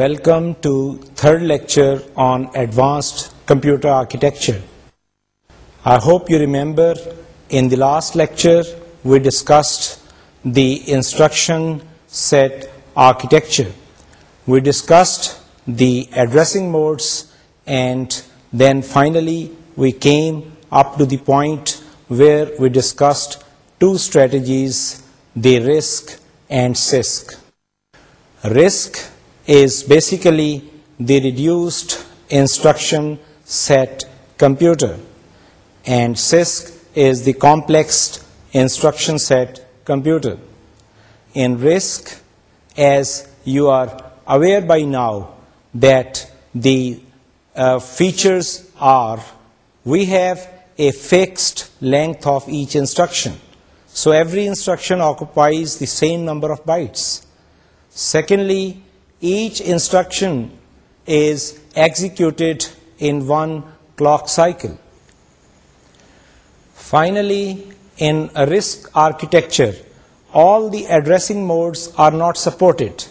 Welcome to third lecture on advanced computer architecture. I hope you remember in the last lecture we discussed the instruction set architecture. We discussed the addressing modes and then finally we came up to the point where we discussed two strategies, the RISC and CISC. RISC is basically the reduced instruction set computer, and CISC is the complex instruction set computer. In RISC, as you are aware by now, that the uh, features are, we have a fixed length of each instruction. So every instruction occupies the same number of bytes. Secondly, each instruction is executed in one clock cycle. Finally, in a RISC architecture, all the addressing modes are not supported.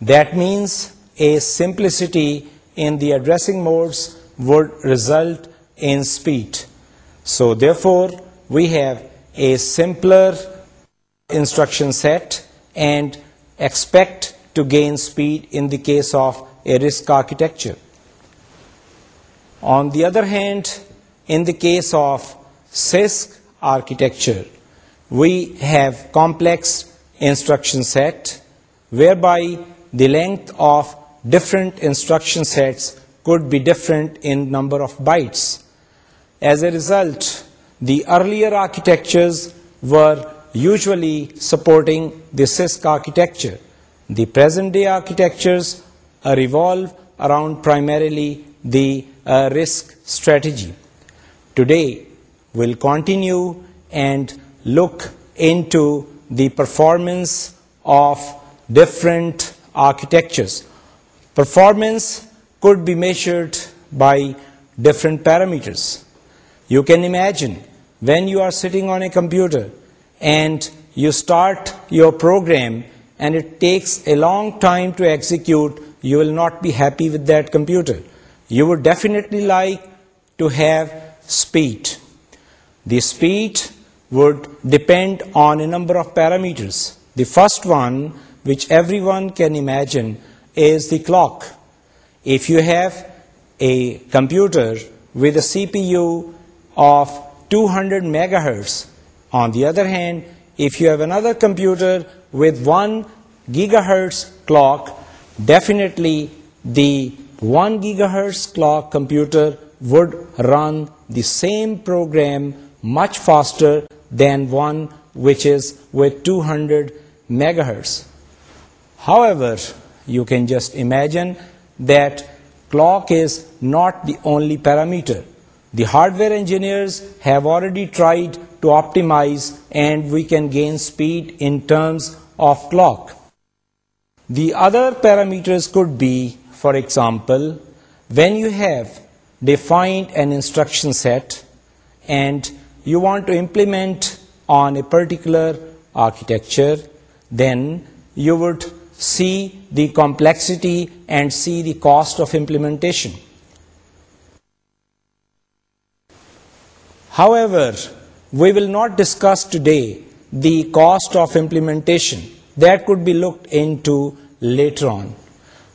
That means a simplicity in the addressing modes would result in speed. So therefore, we have a simpler instruction set and expect to gain speed in the case of a RISC architecture. On the other hand, in the case of CISC architecture, we have complex instruction set, whereby the length of different instruction sets could be different in number of bytes. As a result, the earlier architectures were usually supporting the CISC architecture. The present-day architectures uh, revolve around primarily the uh, risk strategy. Today, we'll continue and look into the performance of different architectures. Performance could be measured by different parameters. You can imagine when you are sitting on a computer and you start your program and it takes a long time to execute, you will not be happy with that computer. You would definitely like to have speed. The speed would depend on a number of parameters. The first one, which everyone can imagine, is the clock. If you have a computer with a CPU of 200 megahertz, on the other hand, if you have another computer with 1 GHz clock, definitely the 1 GHz clock computer would run the same program much faster than one which is with 200 megahertz. However, you can just imagine that clock is not the only parameter. The hardware engineers have already tried to optimize, and we can gain speed in terms of clock. The other parameters could be, for example, when you have defined an instruction set and you want to implement on a particular architecture, then you would see the complexity and see the cost of implementation. However, we will not discuss today the cost of implementation, that could be looked into later on.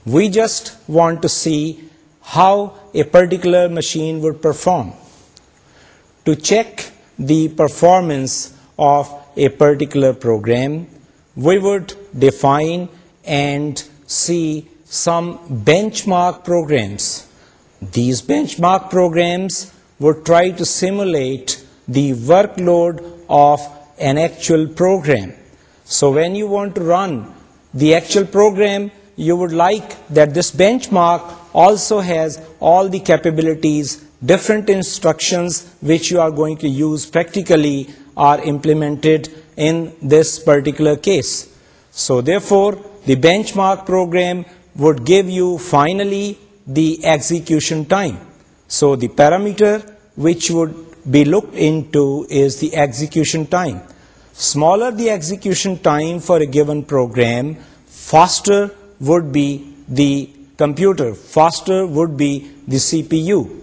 We just want to see how a particular machine would perform. To check the performance of a particular program, we would define and see some benchmark programs. These benchmark programs would try to simulate the workload of an actual program. So when you want to run the actual program, you would like that this benchmark also has all the capabilities, different instructions which you are going to use practically are implemented in this particular case. So therefore, the benchmark program would give you finally the execution time. So the parameter which would be looked into is the execution time. Smaller the execution time for a given program, faster would be the computer, faster would be the CPU.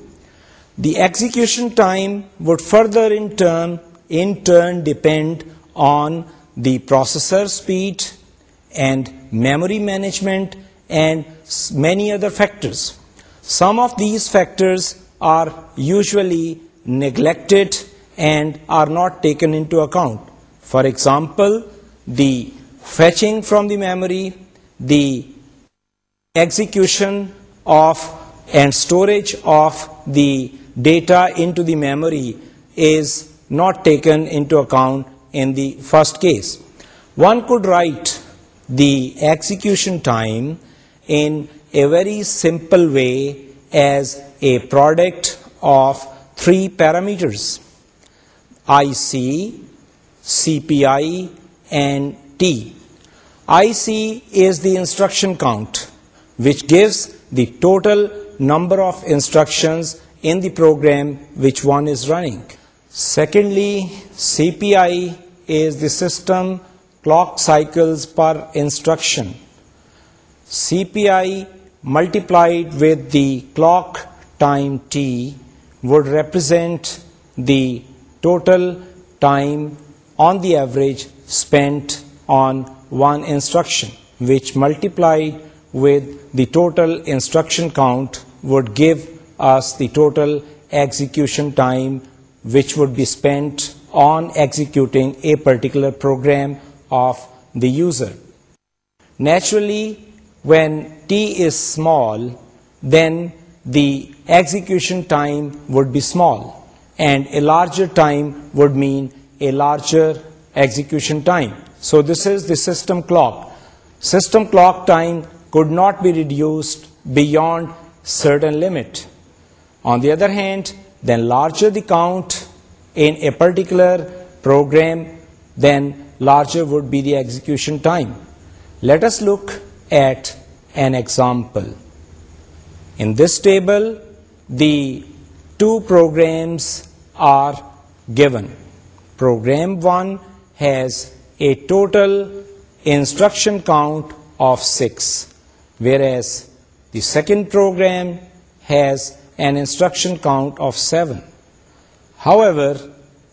The execution time would further in turn depend on the processor speed and memory management and many other factors. Some of these factors are usually neglected and are not taken into account. For example, the fetching from the memory, the execution of and storage of the data into the memory is not taken into account in the first case. One could write the execution time in a very simple way as a product of three parameters, IC, CPI, and T. IC is the instruction count, which gives the total number of instructions in the program which one is running. Secondly, CPI is the system clock cycles per instruction. CPI multiplied with the clock time T would represent the total time on the average spent on one instruction, which multiplied with the total instruction count would give us the total execution time which would be spent on executing a particular program of the user. Naturally, when t is small, then the execution time would be small, and a larger time would mean a larger execution time. So this is the system clock. System clock time could not be reduced beyond certain limit. On the other hand, the larger the count in a particular program, then larger would be the execution time. Let us look at an example. In this table, the two programs are given. Program 1 has a total instruction count of 6, whereas the second program has an instruction count of 7. However,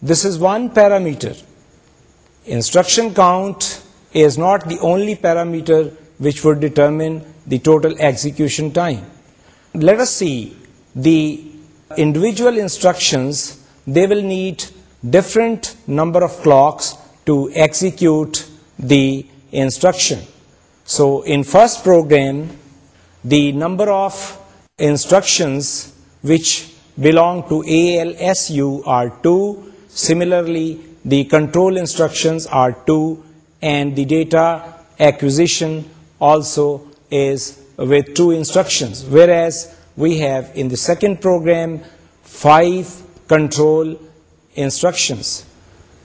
this is one parameter. Instruction count is not the only parameter which would determine the total execution time. Let us see the individual instructions, they will need different number of clocks to execute the instruction. So in first program, the number of instructions which belong to ALSU are 2. Similarly, the control instructions are 2, and the data acquisition also is with 2 instructions, whereas we have in the second program 5 control instructions.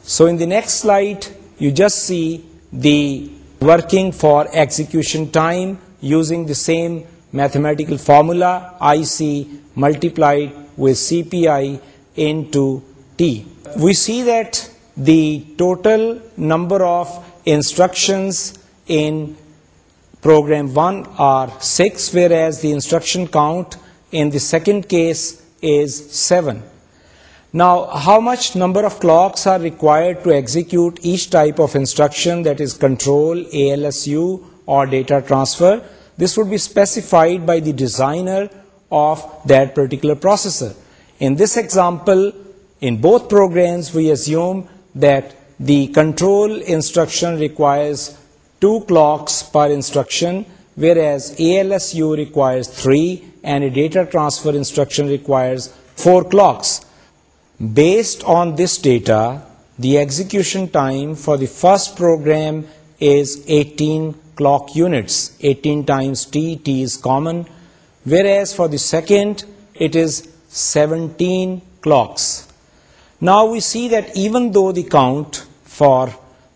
So in the next slide, you just see the working for execution time using the same mathematical formula, IC multiplied with CPI into T. We see that the total number of instructions in program 1 are 6, whereas the instruction count in the second case is 7. Now, how much number of clocks are required to execute each type of instruction, that is control, ALSU, or data transfer? This would be specified by the designer of that particular processor. In this example, in both programs, we assume that the control instruction requires 2 clocks per instruction, whereas ALSU requires 3 and a data transfer instruction requires 4 clocks. Based on this data, the execution time for the first program is 18 clock units, 18 times t, t is common, whereas for the second it is 17 clocks. Now we see that even though the count for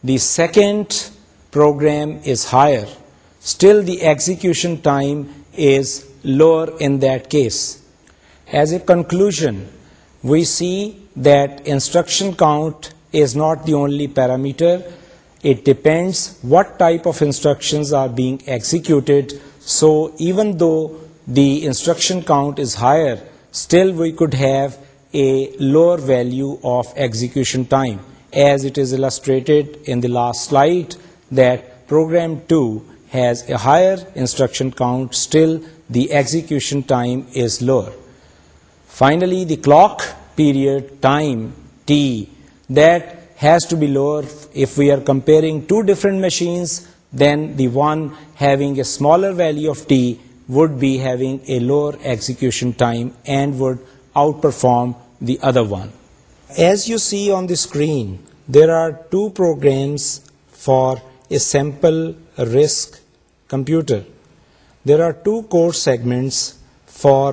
the second program is higher, still the execution time is lower in that case. As a conclusion, we see that instruction count is not the only parameter. It depends what type of instructions are being executed. So even though the instruction count is higher, still we could have a lower value of execution time, as it is illustrated in the last slide that program 2 has a higher instruction count still the execution time is lower. Finally, the clock period time T, that has to be lower. If we are comparing two different machines, then the one having a smaller value of T would be having a lower execution time and would outperform the other one. As you see on the screen, there are two programs for a sample risk computer. There are two core segments for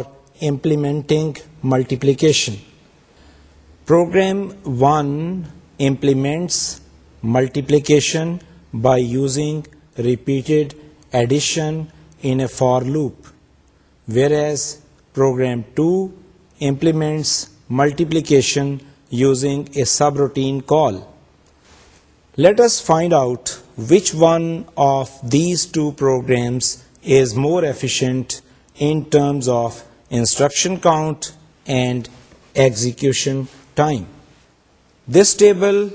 implementing multiplication. Program 1 implements multiplication by using repeated addition in a for loop, whereas Program 2 implements multiplication using a subroutine call. Let us find out which one of these two programs is more efficient in terms of instruction count and execution time. This table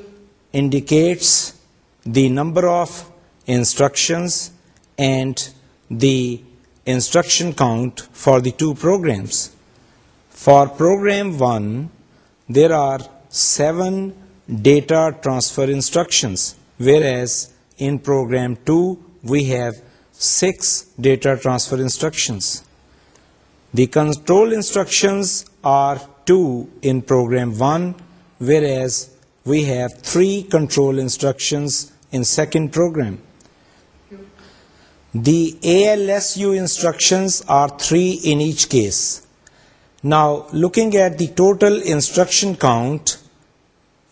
indicates the number of instructions and the instruction count for the two programs. For program 1, there are 7 data transfer instructions, whereas in program 2 we have 6 data transfer instructions. The control instructions are 2 in program 1, whereas we have 3 control instructions in second program. The ALSU instructions are 3 in each case. Now, looking at the total instruction count,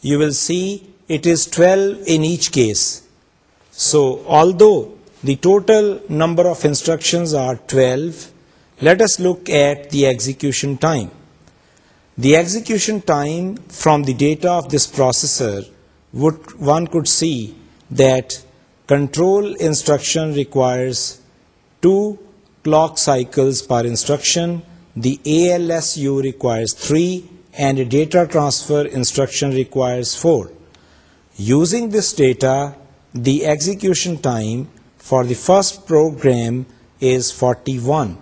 you will see it is 12 in each case. So, although the total number of instructions are 12. Let us look at the execution time. The execution time from the data of this processor, one could see that control instruction requires 2 clock cycles per instruction, the ALSU requires 3, and a data transfer instruction requires 4. Using this data, the execution time for the first program is 41,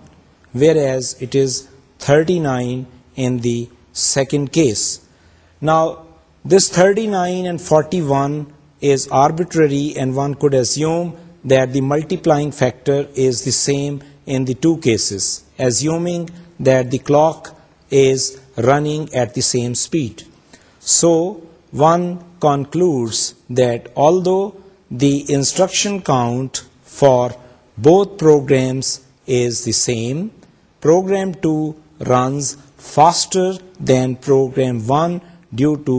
whereas it is 39 in the second case. Now, this 39 and 41 is arbitrary, and one could assume that the multiplying factor is the same in the two cases, assuming that the clock is running at the same speed. So, one concludes that although the instruction count for both programs is the same. Program 2 runs faster than program 1 due to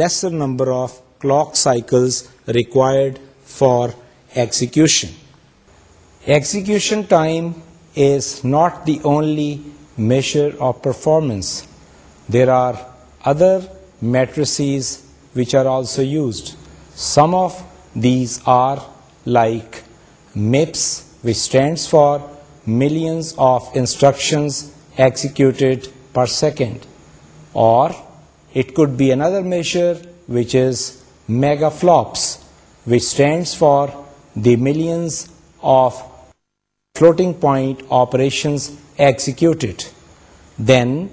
lesser number of clock cycles required for execution. Execution time is not the only measure of performance. There are other matrices which are also used. Some of these are like MIPS, which stands for millions of instructions executed per second, or it could be another measure which is megaflops, which stands for the millions of floating point operations executed. Then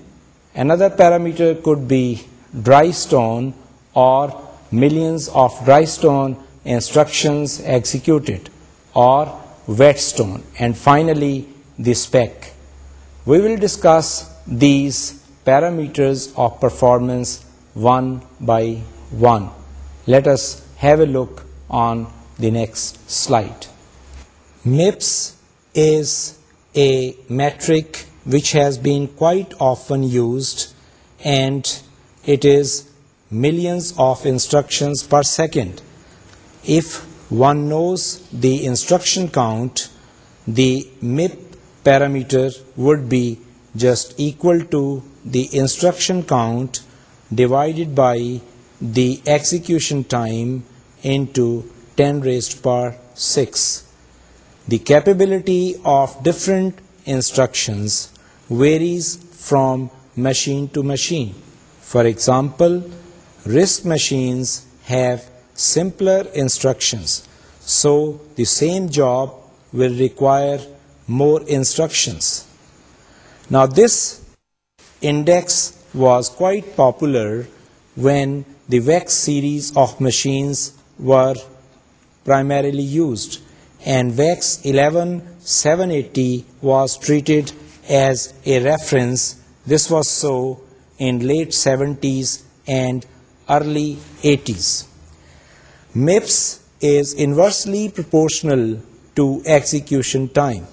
another parameter could be dry stone, or millions of dry stone instructions executed or whetstone, and finally the spec. We will discuss these parameters of performance one by one. Let us have a look on the next slide. MIPS is a metric which has been quite often used, and it is millions of instructions per second. If one knows the instruction count, the MIP parameter would be just equal to the instruction count divided by the execution time into 10⁶. The capability of different instructions varies from machine to machine. For example, RISC machines have simpler instructions. So the same job will require more instructions. Now this index was quite popular when the VEX series of machines were primarily used, and VEX 11780 was treated as a reference. This was so in late 70s and early 80s. MIPS is inversely proportional to execution time.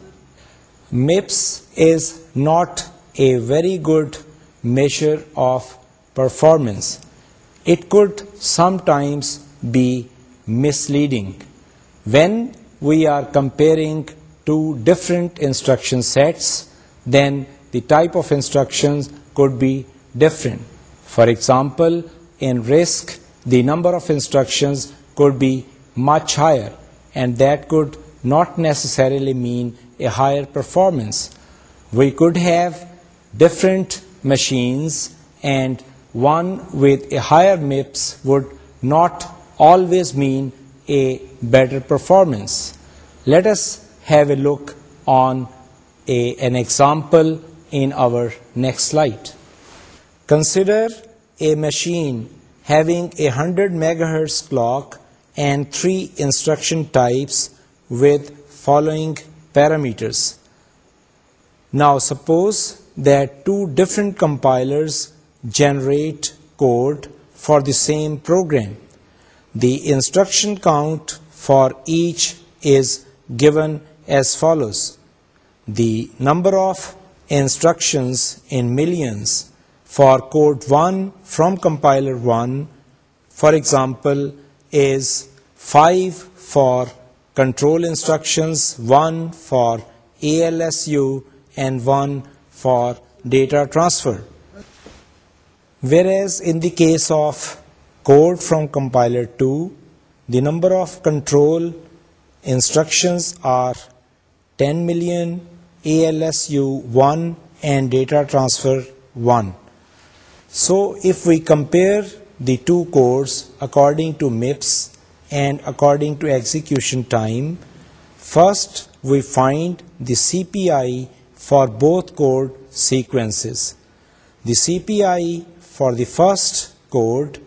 MIPS is not a very good measure of performance. It could sometimes be misleading when we are comparing two different instruction sets. Then the type of instructions could be different. For example, in RISC, the number of instructions could be much higher, and that could not necessarily mean a higher performance. We could have different machines, and one with a higher MIPS would not always mean a better performance. Let us have a look on an example in our next slide. Consider a machine having a 100 megahertz clock and 3 instruction types with following parameters. Now suppose that 2 different compilers generate code for the same program. The instruction count for each is given as follows. The number of instructions in millions for code 1 from compiler 1, for example is 5 for control instructions, 1 for ALSU, and 1 for data transfer. Whereas in the case of code from compiler 2, the number of control instructions are 10 million, ALSU 1, and data transfer 1. So if we compare the two codes according to MIPS and according to execution time. First, we find the CPI for both code sequences. The CPI for the first code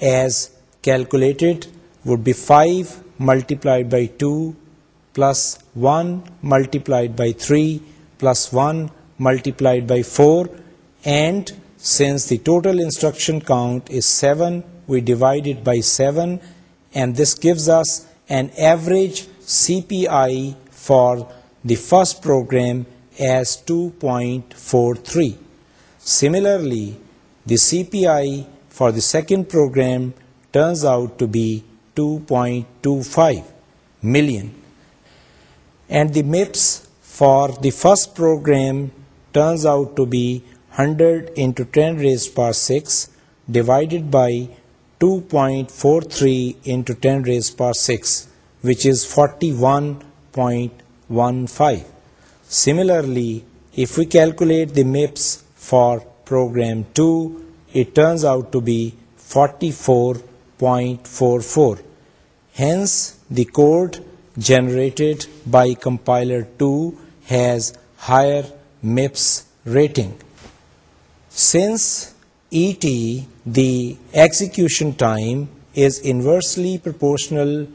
as calculated would be 5 multiplied by 2 plus 1 multiplied by 3 plus 1 multiplied by 4, and since the total instruction count is 7, we divide it by 7, and this gives us an average CPI for the first program as 2.43. Similarly, the CPI for the second program turns out to be 2.25 million. And the MIPS for the first program turns out to be 100 into 10 raised power 6 divided by 2.43 into 10 raised power 6, which is 41.15. Similarly, if we calculate the MIPS for program 2, it turns out to be 44.44. Hence, the code generated by compiler 2 has higher MIPS rating. Since et, the execution time, is inversely proportional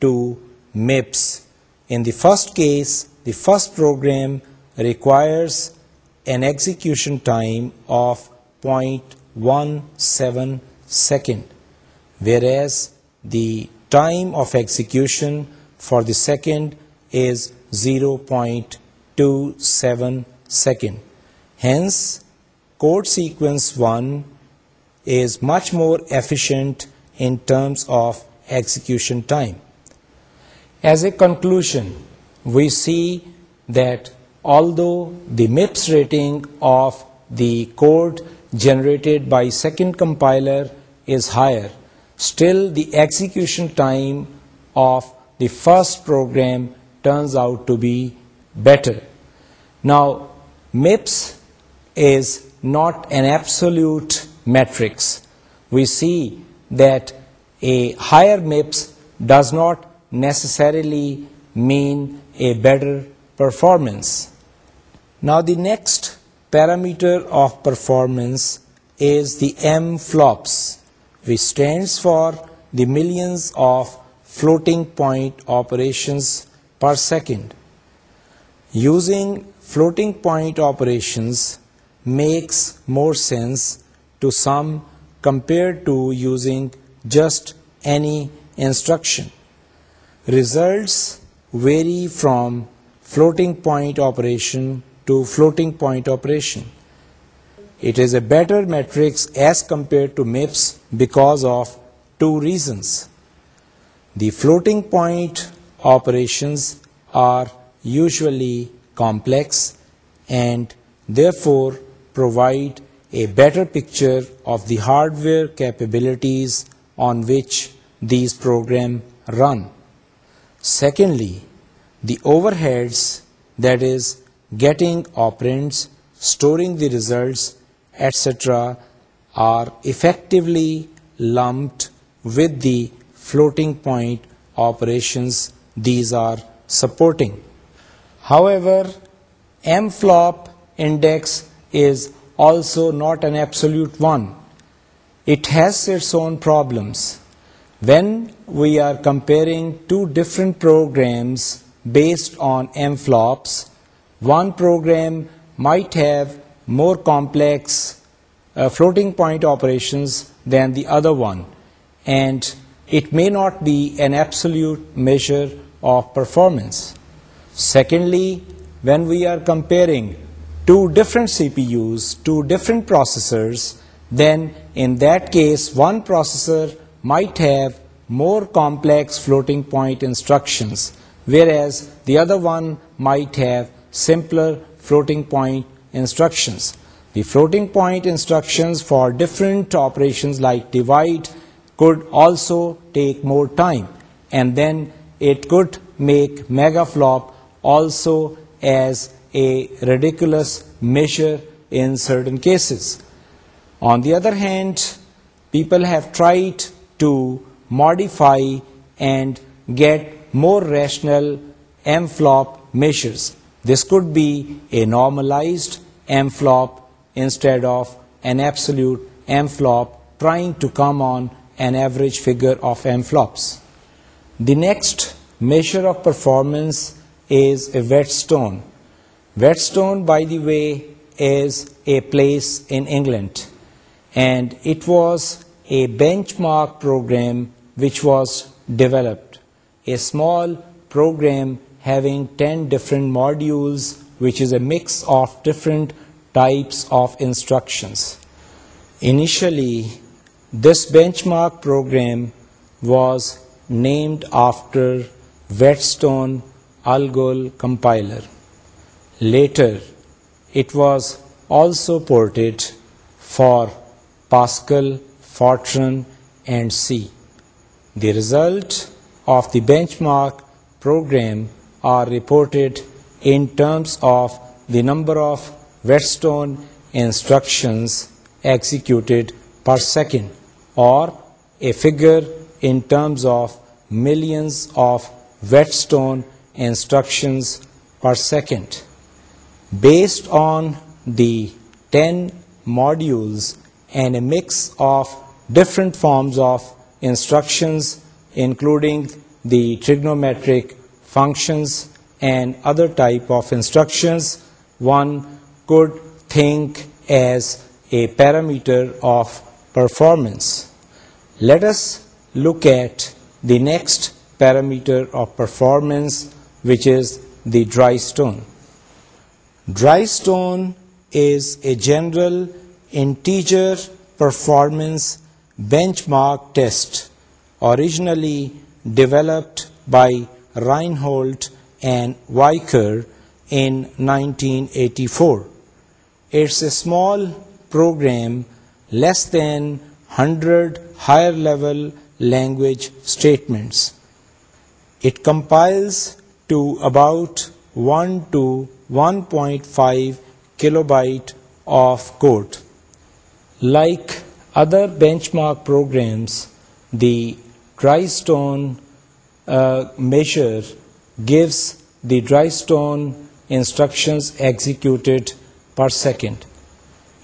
to MIPS, in the first case, the first program requires an execution time of 0.17 second, whereas the time of execution for the second is 0.27 second. Hence, Code sequence 1 is much more efficient in terms of execution time. As a conclusion, we see that although the MIPS rating of the code generated by second compiler is higher, still the execution time of the first program turns out to be better. Now, MIPS is not an absolute matrix. We see that a higher MIPS does not necessarily mean a better performance. Now the next parameter of performance is the M-flops, which stands for the millions of floating point operations per second. Using floating point operations, makes more sense to some compared to using just any instruction. Results vary from floating point operation to floating point operation. It is a better matrix as compared to MIPS because of two reasons. The floating point operations are usually complex and therefore provide a better picture of the hardware capabilities on which these programs run. Secondly, the overheads, that is, getting operands, storing the results, etc., are effectively lumped with the floating point operations these are supporting. However, mflop index is also not an absolute one. It has its own problems. When we are comparing two different programs based on MFLOPS, one program might have more complex uh, floating point operations than the other one, and it may not be an absolute measure of performance. Secondly, when we are comparing two different CPUs, two different processors, then in that case one processor might have more complex floating point instructions, whereas the other one might have simpler floating point instructions. The floating point instructions for different operations like divide could also take more time, and then it could make megaflop also as a ridiculous measure in certain cases. On the other hand, people have tried to modify and get more rational mFlop measures. This could be a normalized mFlop instead of an absolute mFlop, trying to come on an average figure of mFlops. The next measure of performance is a whetstone. Whetstone, by the way, is a place in England, and it was a benchmark program which was developed, a small program having 10 different modules, which is a mix of different types of instructions. Initially, this benchmark program was named after Whetstone Algol compiler. Later, it was also ported for Pascal, Fortran, and C. The result of the benchmark program are reported in terms of the number of Wheatstone instructions executed per second, or a figure in terms of millions of Wheatstone instructions per second based on the 10 modules and a mix of different forms of instructions, including the trigonometric functions and other type of instructions. One could think as a parameter of performance. Let us look at the next parameter of performance, which is the dry stone. Dry stone is a general integer performance benchmark test originally developed by Reinhold and Weicker in 1984. It's a small program, less than 100 higher level language statements. It compiles to about 1 to 1.5 kilobyte of code. Like other benchmark programs, the drystone uh, measure gives the drystone instructions executed per second.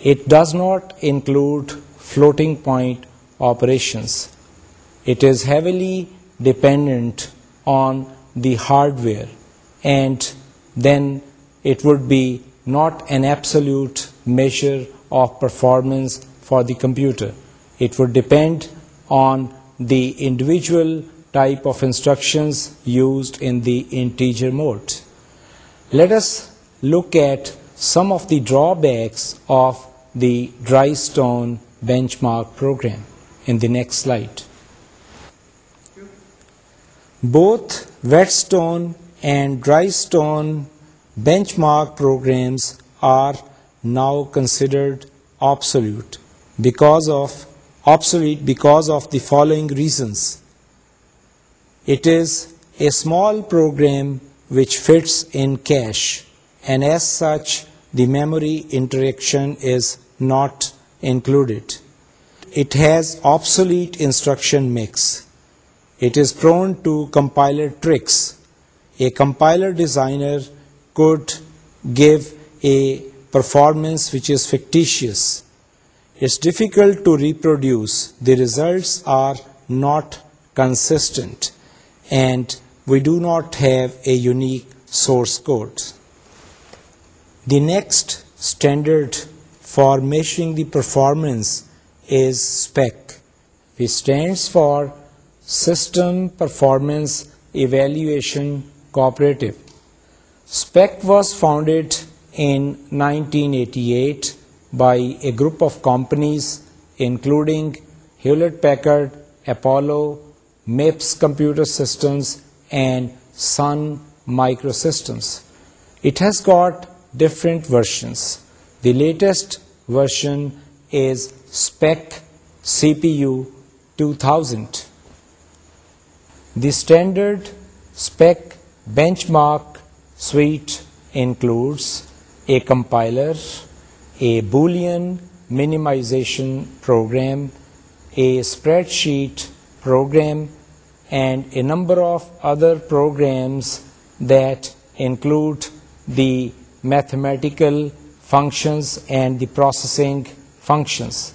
It does not include floating point operations. It is heavily dependent on the hardware and then it would be not an absolute measure of performance for the computer. It would depend on the individual type of instructions used in the integer mode. Let us look at some of the drawbacks of the Drystone benchmark program in the next slide. Both Whetstone and Drystone Benchmark programs are now considered obsolete because of the following reasons. It is a small program which fits in cache, and as such the memory interaction is not included. It has obsolete instruction mix. It is prone to compiler tricks. A compiler designer could give a performance which is fictitious. It's difficult to reproduce. The results are not consistent, and we do not have a unique source code. The next standard for measuring the performance is SPEC, which stands for System Performance Evaluation Cooperative. SPECT was founded in 1988 by a group of companies including Hewlett-Packard, Apollo, MIPS Computer Systems, and Sun Microsystems. It has got different versions. The latest version is SPECT CPU 2000. The standard SPECT benchmark Suite includes a compiler, a Boolean minimization program, a spreadsheet program, and a number of other programs that include the mathematical functions and the processing functions.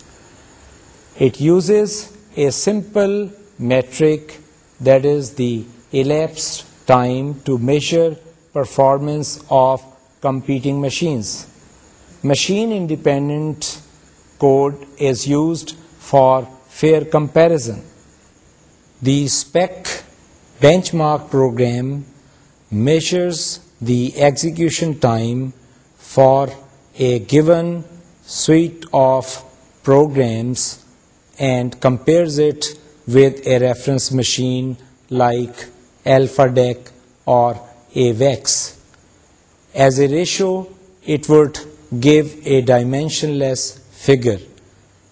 It uses a simple metric, that is the elapsed time, to measure performance of competing machines. Machine-independent code is used for fair comparison. The SPEC benchmark program measures the execution time for a given suite of programs and compares it with a reference machine like AlphaDEC or a vex. As a ratio, it would give a dimensionless figure.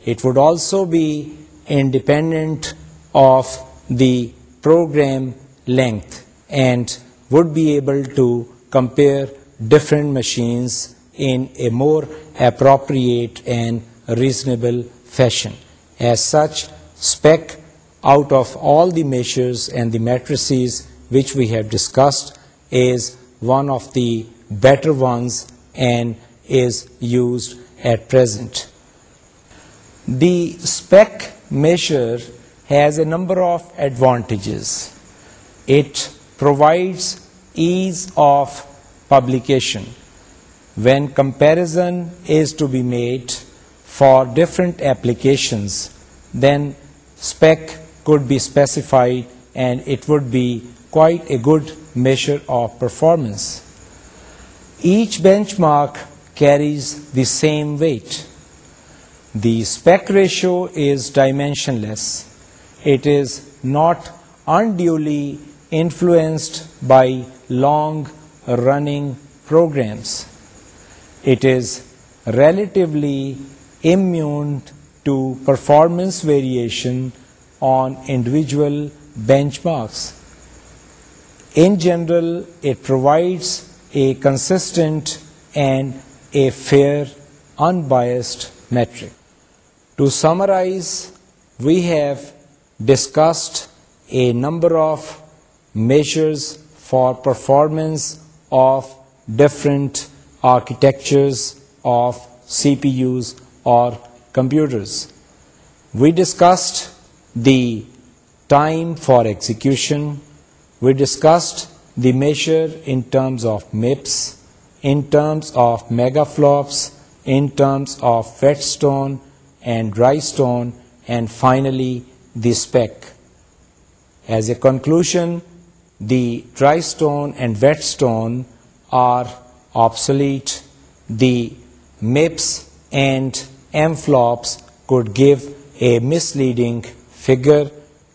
It would also be independent of the program length and would be able to compare different machines in a more appropriate and reasonable fashion. As such, SPECT, out of all the measures and the matrices which we have discussed, is one of the better ones and is used at present. The spec measure has a number of advantages. It provides ease of publication. When comparison is to be made for different applications, then spec could be specified and it would be quite a good measure of performance. Each benchmark carries the same weight. The spec ratio is dimensionless. It is not unduly influenced by long-running programs. It is relatively immune to performance variation on individual benchmarks. In general, it provides a consistent and a fair, unbiased metric. To summarize, we have discussed a number of measures for performance of different architectures of CPUs or computers. We discussed the time for execution, we discussed the measure in terms of MIPS, in terms of megaflops, in terms of wet stone and dry stone, and finally the spec. As a conclusion, the dry stone and wet stone are obsolete. The MIPS and MFLOPS could give a misleading figure,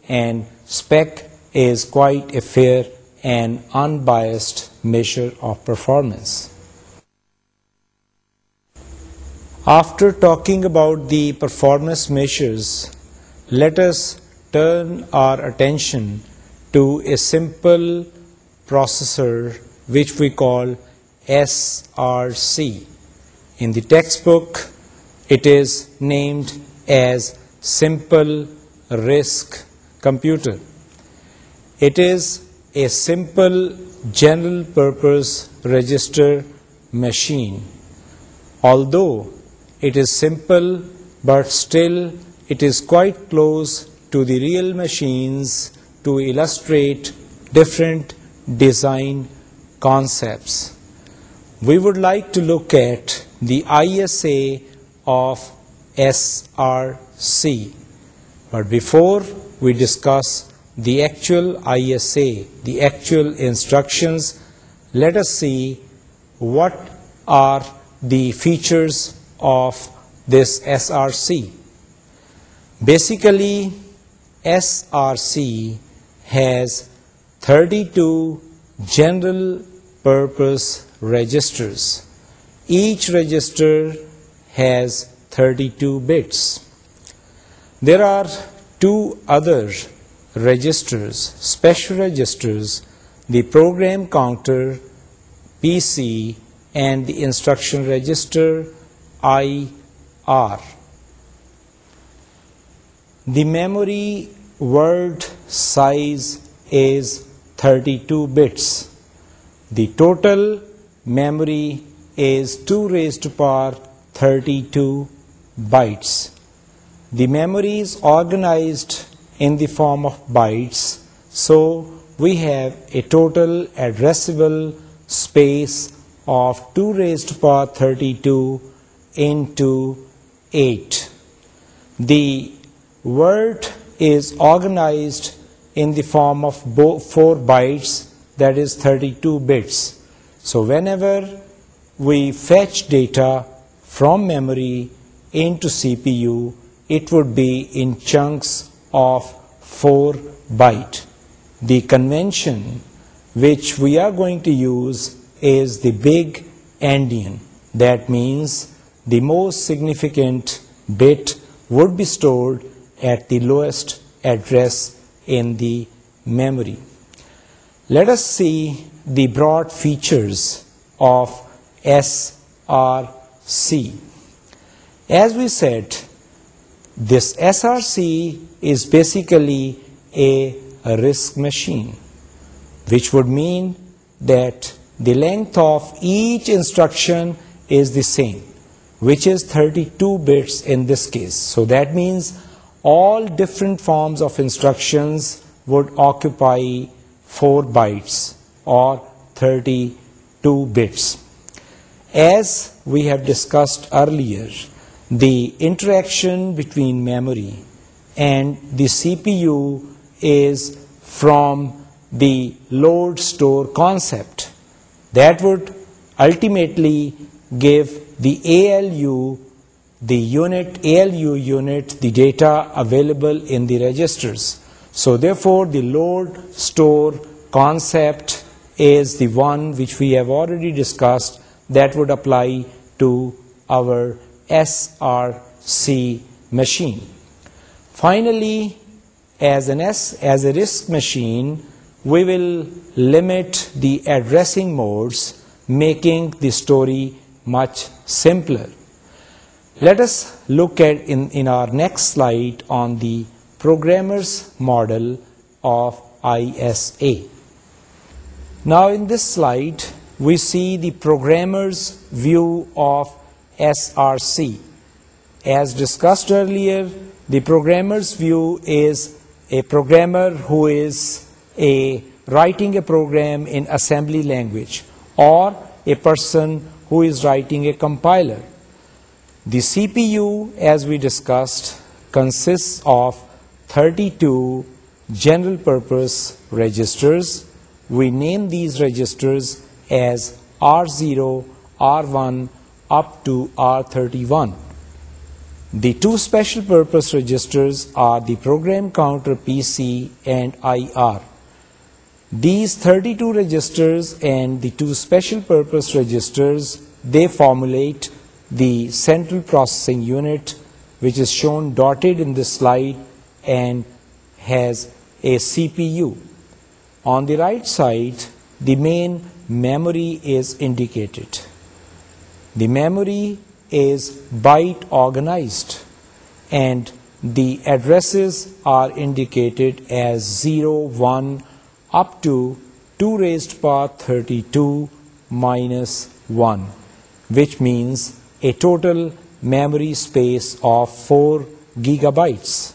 and spec is quite a fair and unbiased measure of performance. After talking about the performance measures, let us turn our attention to a simple processor which we call SRC. In the textbook, it is named as Simple RISC Computer. It is a simple general purpose register machine. Although it is simple, but still it is quite close to the real machines to illustrate different design concepts. We would like to look at the ISA of SRC. But before we discuss the actual ISA, the actual instructions. Let us see what are the features of this SRC. Basically, SRC has 32 general purpose registers. Each register has 32 bits. There are two other registers, special registers, the program counter, PC, and the instruction register, IR. The memory word size is 32 bits. The total memory is 2 raised to power 32 bytes. The memory is organized in the form of bytes. So we have a total addressable space of 2 raised to power 32 into 8. The word is organized in the form of 4 bytes, that is 32 bits. So whenever we fetch data from memory into CPU, it would be in chunks of 4 byte. The convention which we are going to use is the big endian. That means the most significant bit would be stored at the lowest address in the memory. Let us see the broad features of SRC. As we said, this SRC is basically a risk machine, which would mean that the length of each instruction is the same, which is 32 bits in this case. So that means all different forms of instructions would occupy 4 bytes or 32 bits. As we have discussed earlier, the interaction between memory and the CPU is from the load store concept. That would ultimately give the ALU, the ALU unit, the data available in the registers. So therefore, the load store concept is the one which we have already discussed that would apply to our SRC machine. Finally, as a RISC machine, we will limit the addressing modes, making the story much simpler. Let us look at in our next slide on the programmer's model of ISA. Now in this slide, we see the programmer's view of SRC. As discussed earlier, the programmer's view is a programmer who is writing a program in assembly language, or a person who is writing a compiler. The CPU, as we discussed, consists of 32 general purpose registers. We name these registers as R0, R1, up to R31. The two special purpose registers are the program counter PC and IR. These 32 registers and the two special purpose registers, they formulate the central processing unit, which is shown dotted in this slide and has a CPU. On the right side, the main memory is indicated. The memory is byte organized and the addresses are indicated as 0, 1 up to 2 raised power 32 minus 1, which means a total memory space of 4 gigabytes.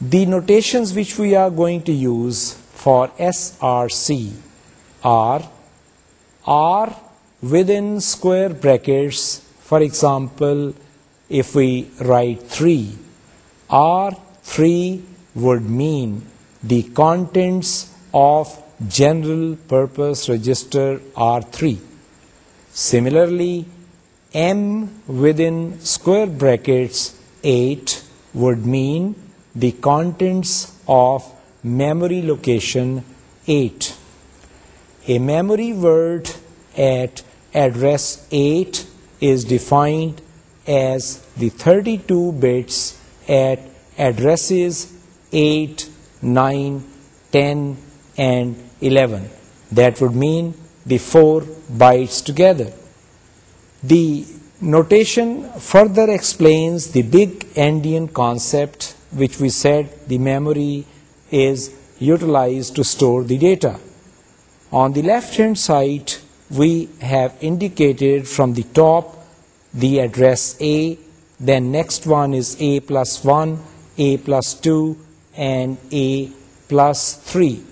The notations which we are going to use for SRC are R within square brackets. For example, if we write 3, R3 would mean the contents of general purpose register R3. Similarly, M within square brackets 8 would mean the contents of memory location 8. A memory word at Address 8 is defined as the 32 bits at addresses 8, 9, 10, and 11. That would mean the 4 bytes together. The notation further explains the big endian concept, which we said the memory is utilized to store the data. On the left hand side we have indicated from the top the address A, then next one is A plus 1, A plus 2, and A plus 3.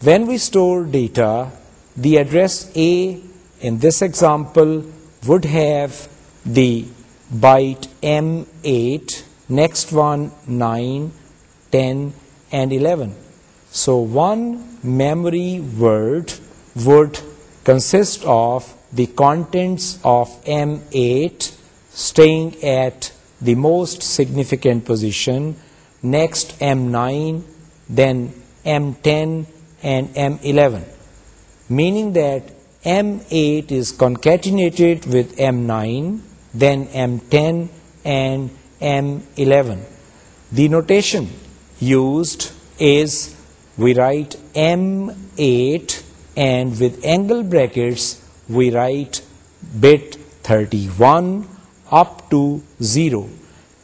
When we store data, the address A in this example would have the byte M8, next one 9, 10, and 11. So one memory word would consists of the contents of M8 staying at the most significant position, next M9, then M10 and M11, meaning that M8 is concatenated with M9, then M10 and M11. The notation used is we write M8 and with angle brackets we write bit 31 up to 0,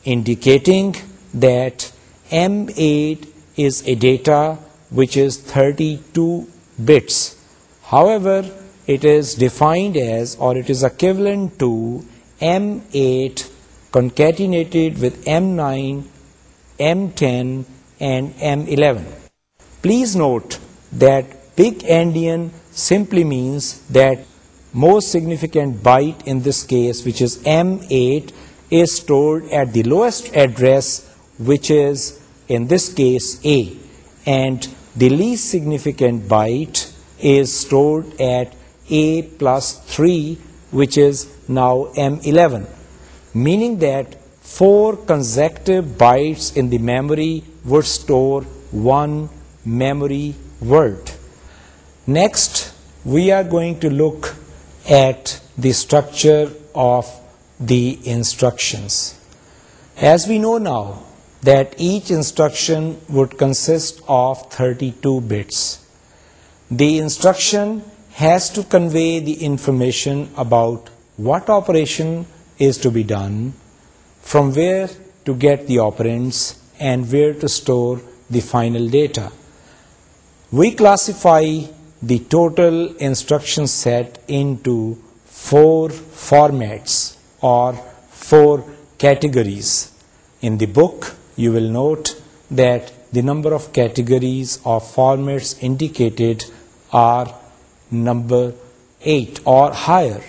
indicating that M8 is a data which is 32 bits. However, it is defined as, or it is equivalent to, M8 concatenated with M9, M10 and M11. Please note that Big endian simply means that most significant byte in this case, which is M8, is stored at the lowest address, which is in this case A, and the least significant byte is stored at A plus 3, which is now M11, meaning that 4 consecutive bytes in the memory would store 1 memory word. Next, we are going to look at the structure of the instructions. As we know now that each instruction would consist of 32 bits. The instruction has to convey the information about what operation is to be done, from where to get the operands, and where to store the final data. We classify the total instruction set into 4 formats or 4 categories. In the book, you will note that the number of categories or formats indicated are number 8 or higher.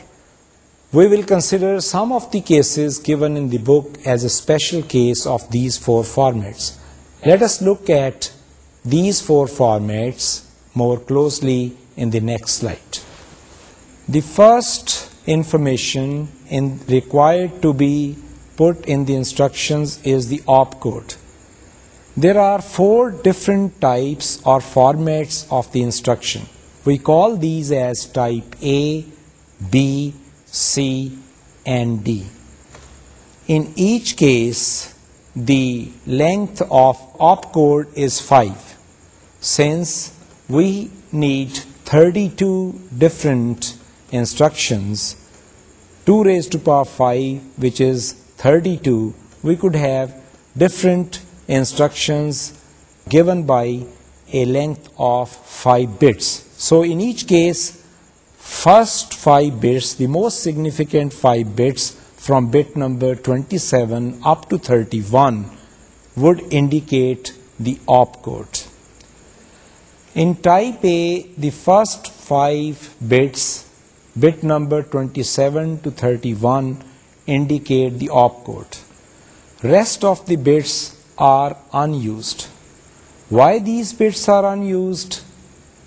We will consider some of the cases given in the book as a special case of these 4 formats. Let us look at these 4 formats more closely in the next slide. The first information required to be put in the instructions is the opcode. There are 4 different types or formats of the instruction. We call these as type A, B, C, and D. In each case, the length of opcode is 5, since we need 32 different instructions. 2 raised to power 5, which is 32, we could have different instructions given by a length of 5 bits. So in each case, first 5 bits, the most significant 5 bits from bit number 27 up to 31 would indicate the opcode. In type A, the first 5 bits, bit number 27 to 31, indicate the opcode. Rest of the bits are unused. Why these bits are unused?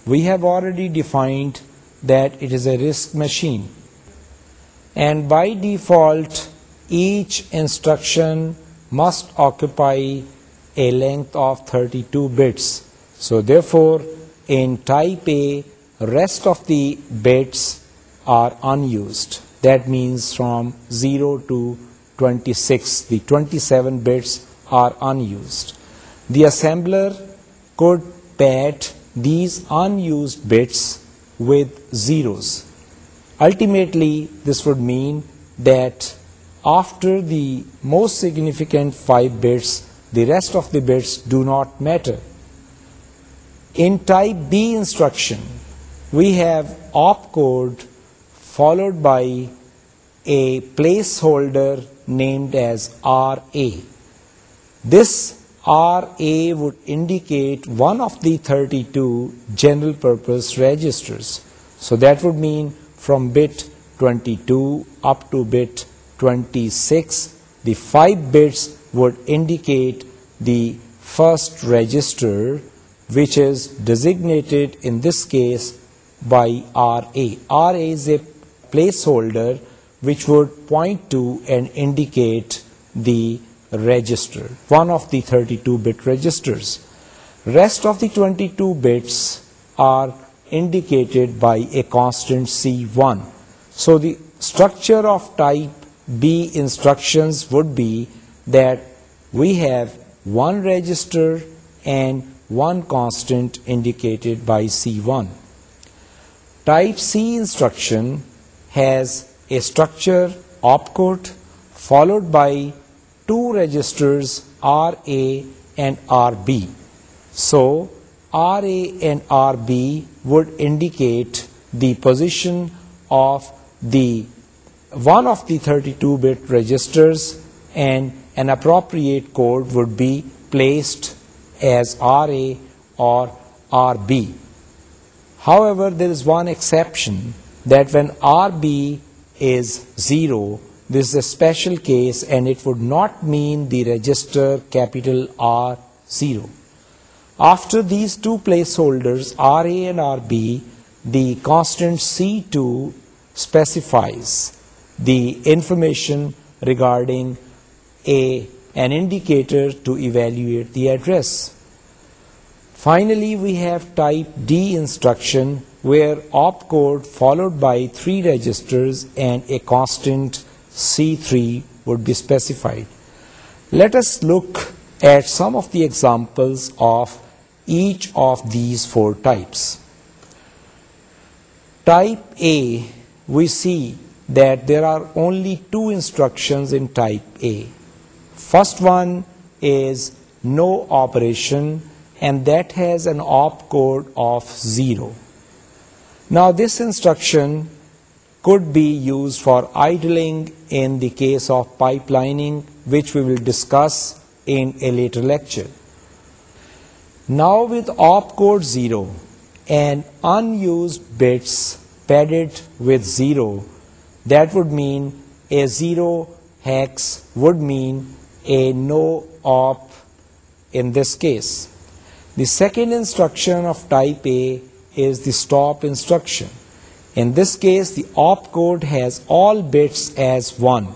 We have already defined that it is a RISC machine. And by default, each instruction must occupy a length of 32 bits. So therefore, in type A, rest of the bits are unused. That means from 0 to 26, the 27 bits are unused. The assembler could pad these unused bits with zeros. Ultimately, this would mean that after the most significant 5 bits, the rest of the bits do not matter. In type B instruction, we have opcode followed by a placeholder named as RA. This RA would indicate one of the 32 general purpose registers. So that would mean from bit 22 up to bit 26, the 5 bits would indicate the first register which is designated in this case by RA. RA is a placeholder which would point to and indicate the register, one of the 32-bit registers. Rest of the 22 bits are indicated by a constant C1. So the structure of type B instructions would be that we have one register and one constant indicated by C1. Type C instruction has a structure opcode followed by two registers RA and RB. So RA and RB would indicate the position of the one of the 32-bit registers, and an appropriate code would be placed as RA or RB. However, there is one exception, that when RB is 0, this is a special case and it would not mean the register capital R0. After these two placeholders RA and RB, the constant C2 specifies the information regarding a an indicator to evaluate the address. Finally, we have type D instruction, where opcode followed by 3 registers and a constant C3 would be specified. Let us look at some of the examples of each of these 4 types. Type A, we see that there are only 2 instructions in type A. First one is no operation, and that has an opcode of 0. Now this instruction could be used for idling in the case of pipelining, which we will discuss in a later lecture. Now with opcode 0 and unused bits padded with 0, that would mean a 0 hex would mean a no-op in this case. The second instruction of type A is the stop instruction. In this case, the opcode has all bits as 1,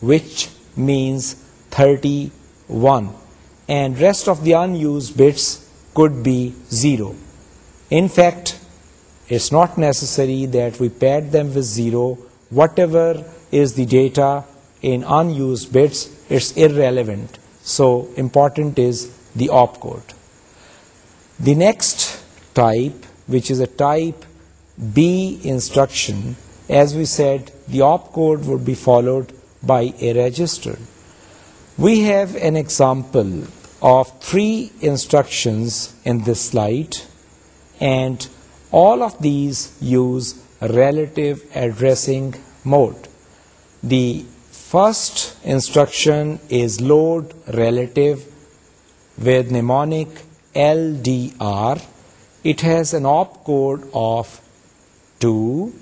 which means 31, and rest of the unused bits could be 0. In fact, it's not necessary that we pad them with 0. Whatever is the data in unused bits it's irrelevant. So important is the opcode. The next type, which is a type B instruction, as we said, the opcode would be followed by a register. We have an example of 3 instructions in this slide, and all of these use relative addressing mode. The First instruction is load relative with mnemonic LDR. It has an opcode of 2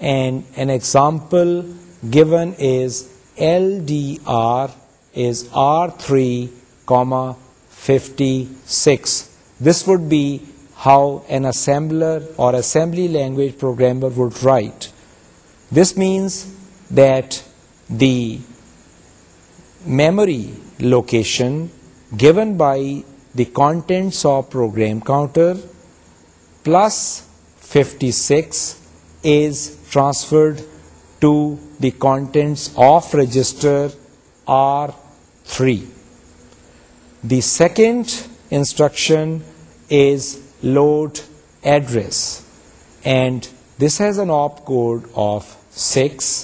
and an example given is LDR is R3, 56. This would be how an assembler or assembly language programmer would write. This means that the memory location given by the contents of program counter plus 56 is transferred to the contents of register R3. The second instruction is load address, and this has an opcode of 6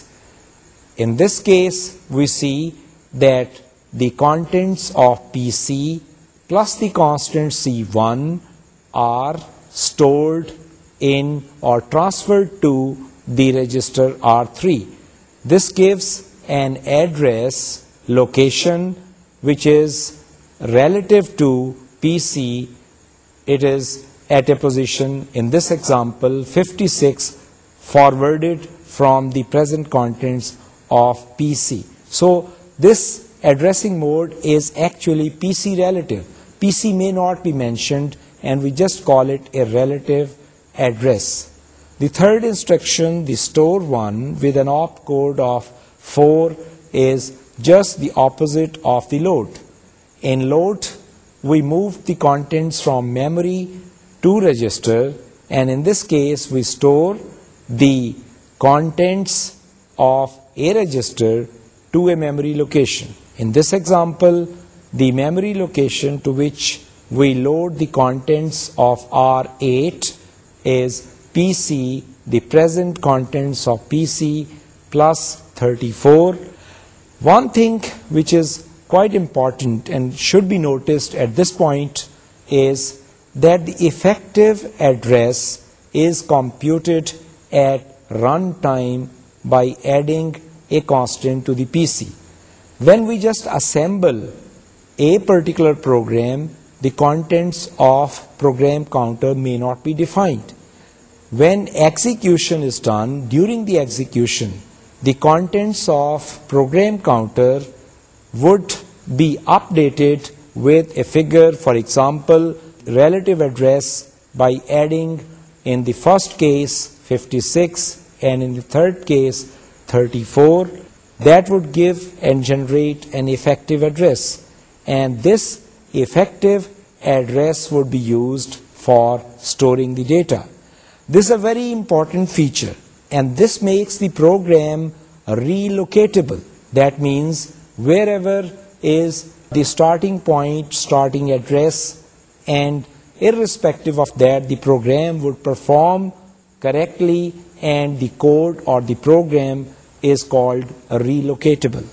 in this case, we see that the contents of PC plus the constant C1 are stored in or transferred to the register R3. This gives an address location which is relative to PC. It is at a position, in this example, 56, forwarded from the present contents of PC. So this addressing mode is actually PC relative. PC may not be mentioned and we just call it a relative address. The third instruction, the store one with an opcode of 4, is just the opposite of the load. In load, we move the contents from memory to register, and in this case we store the contents of a register to a memory location. In this example, the memory location to which we load the contents of R8 is PC, the present contents of PC plus 34. One thing which is quite important and should be noticed at this point is that the effective address is computed at runtime by adding a constant to the PC. When we just assemble a particular program, the contents of program counter may not be defined. When execution is done, during the execution, the contents of program counter would be updated with a figure, for example, relative address, by adding in the first case 56 and in the third case 34, that would give and generate an effective address, and this effective address would be used for storing the data. This is a very important feature, and this makes the program relocatable. That means wherever is the starting point, starting address, and irrespective of that, the program would perform correctly and the code or the program is called relocatable.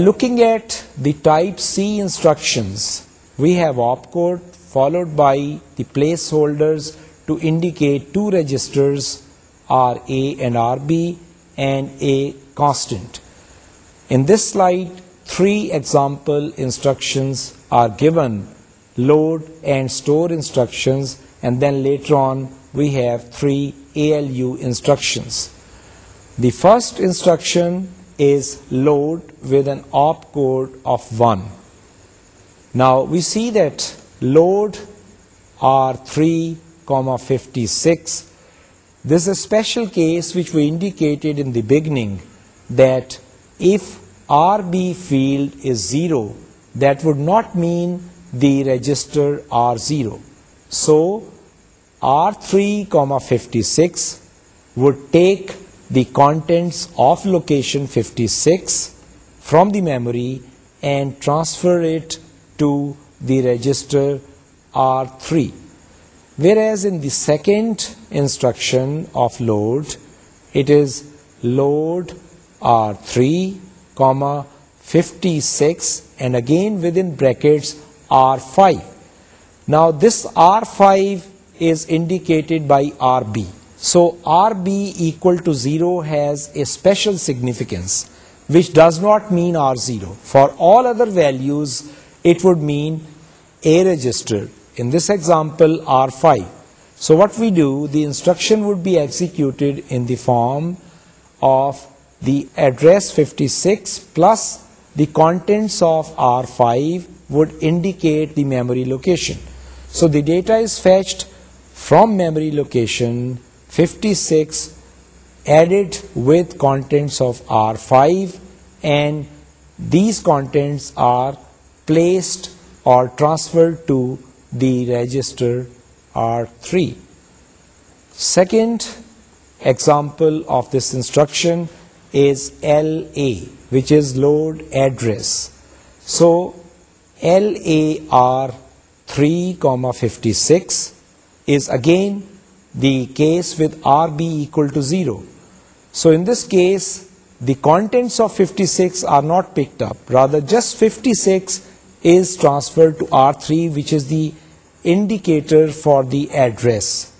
Looking at the type C instructions, we have opcode followed by the placeholders to indicate two registers, RA and RB, and a constant. In this slide, three example instructions are given, load and store instructions, and then later on we have three ALU instructions. The first instruction is load with an opcode of 1. Now we see that load R3, 56. This is a special case which we indicated in the beginning, that if RB field is 0, that would not mean the register R0. So R3, 56 would take the contents of location 56 from the memory and transfer it to the register R3. Whereas in the second instruction of load, it is load R3, 56, and again within brackets R5. Now this R5 is indicated by RB. So RB equal to 0 has a special significance, which does not mean R0. For all other values, it would mean A register. In this example, R5. So what we do, the instruction would be executed in the form of the address 56 plus the contents of R5 would indicate the memory location. So the data is fetched from memory location 56 added with contents of R5, and these contents are placed or transferred to the register R3. Second example of this instruction is LA, which is load address. So LAR3,56 is again the case with RB equal to 0. So in this case, the contents of 56 are not picked up, rather just 56 is transferred to R3, which is the indicator for the address.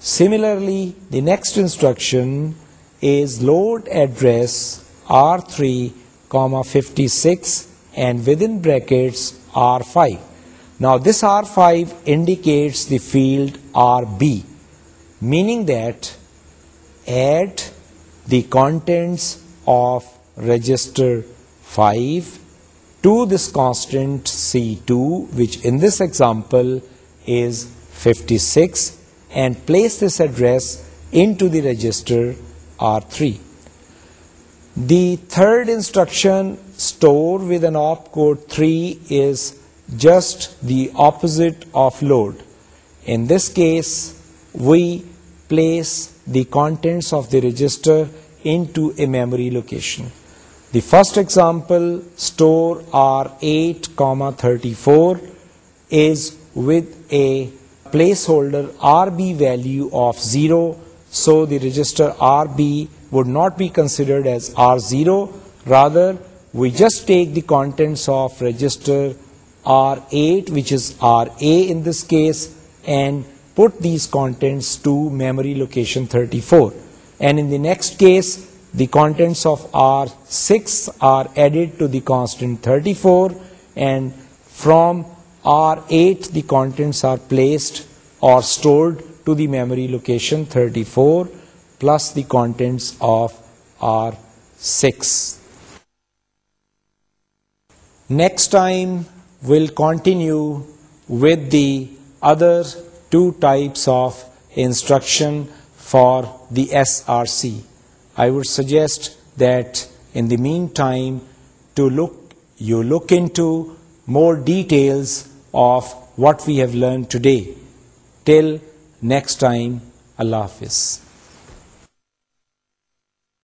Similarly, the next instruction is load address R3, 56 and within brackets R5. Now this R5 indicates the field RB meaning that add the contents of register 5 to this constant C2, which in this example is 56, and place this address into the register R3. The third instruction, store with an opcode 3, is just the opposite of load. In this case, we place the contents of the register into a memory location. The first example, store R8, 34, is with a placeholder RB value of 0, so the register RB would not be considered as R0. Rather, we just take the contents of register R8, which is RA in this case, and put these contents to memory location 34, and in the next case the contents of R6 are added to the constant 34, and from R8 the contents are placed or stored to the memory location 34 plus the contents of R6. Next time we'll continue with the other two types of instruction for the S R C I would suggest that in the meantime look into details of what we have learn today till next time Allah حافظ